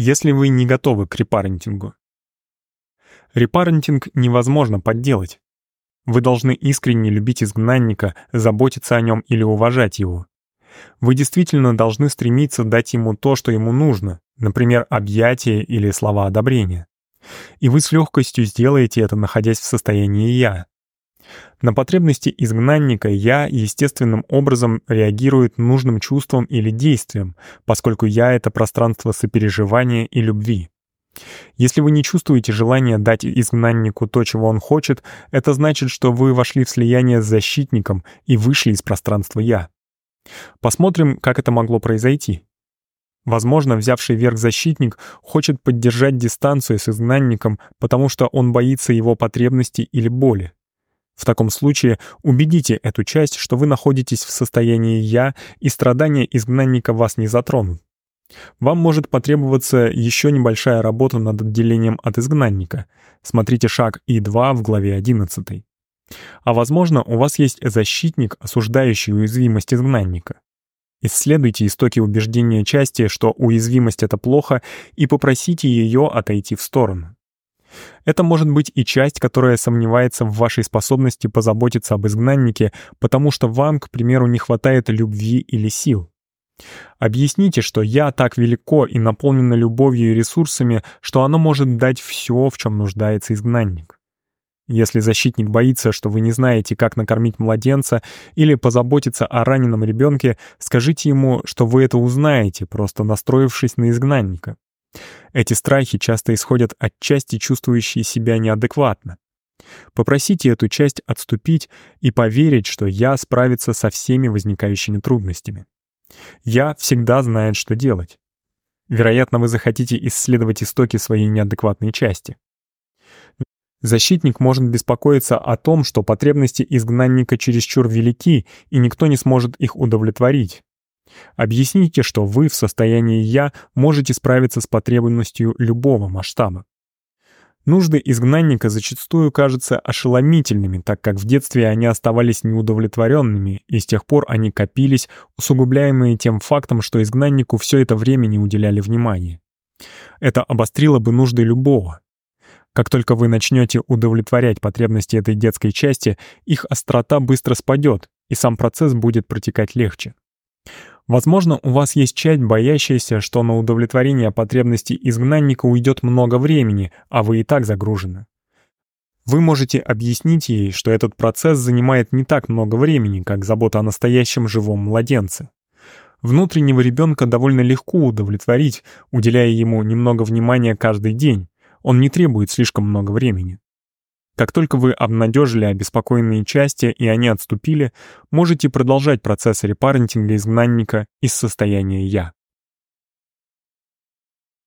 Если вы не готовы к репарентингу. Репарентинг невозможно подделать. Вы должны искренне любить изгнанника, заботиться о нем или уважать его. Вы действительно должны стремиться дать ему то, что ему нужно, например, объятия или слова одобрения. И вы с легкостью сделаете это, находясь в состоянии «я». На потребности изгнанника «я» естественным образом реагирует нужным чувством или действием, поскольку «я» — это пространство сопереживания и любви. Если вы не чувствуете желания дать изгнаннику то, чего он хочет, это значит, что вы вошли в слияние с защитником и вышли из пространства «я». Посмотрим, как это могло произойти. Возможно, взявший верх защитник хочет поддержать дистанцию с изгнанником, потому что он боится его потребностей или боли. В таком случае убедите эту часть, что вы находитесь в состоянии «я», и страдания изгнанника вас не затронут. Вам может потребоваться еще небольшая работа над отделением от изгнанника. Смотрите шаг И2 в главе 11. А возможно, у вас есть защитник, осуждающий уязвимость изгнанника. Исследуйте истоки убеждения части, что уязвимость — это плохо, и попросите ее отойти в сторону. Это может быть и часть, которая сомневается в вашей способности позаботиться об изгнаннике, потому что вам, к примеру, не хватает любви или сил. Объясните, что «я» так велико и наполнено любовью и ресурсами, что оно может дать все, в чем нуждается изгнанник. Если защитник боится, что вы не знаете, как накормить младенца или позаботиться о раненом ребенке, скажите ему, что вы это узнаете, просто настроившись на изгнанника. Эти страхи часто исходят от части, чувствующей себя неадекватно. Попросите эту часть отступить и поверить, что «я» справится со всеми возникающими трудностями. «Я» всегда знает, что делать. Вероятно, вы захотите исследовать истоки своей неадекватной части. Защитник может беспокоиться о том, что потребности изгнанника чересчур велики, и никто не сможет их удовлетворить. Объясните, что вы в состоянии «я» можете справиться с потребностью любого масштаба. Нужды изгнанника зачастую кажутся ошеломительными, так как в детстве они оставались неудовлетворенными, и с тех пор они копились, усугубляемые тем фактом, что изгнаннику все это время не уделяли внимания. Это обострило бы нужды любого. Как только вы начнете удовлетворять потребности этой детской части, их острота быстро спадет, и сам процесс будет протекать легче. Возможно, у вас есть часть, боящаяся, что на удовлетворение потребностей изгнанника уйдет много времени, а вы и так загружены. Вы можете объяснить ей, что этот процесс занимает не так много времени, как забота о настоящем живом младенце. Внутреннего ребенка довольно легко удовлетворить, уделяя ему немного внимания каждый день. Он не требует слишком много времени. Как только вы обнадежили обеспокоенные части и они отступили, можете продолжать процесс репарентинга изгнанника из состояния «я».